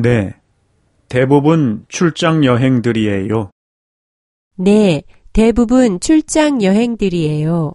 네. 대부분 출장 여행들이에요. 네, 대부분 출장 여행들이에요.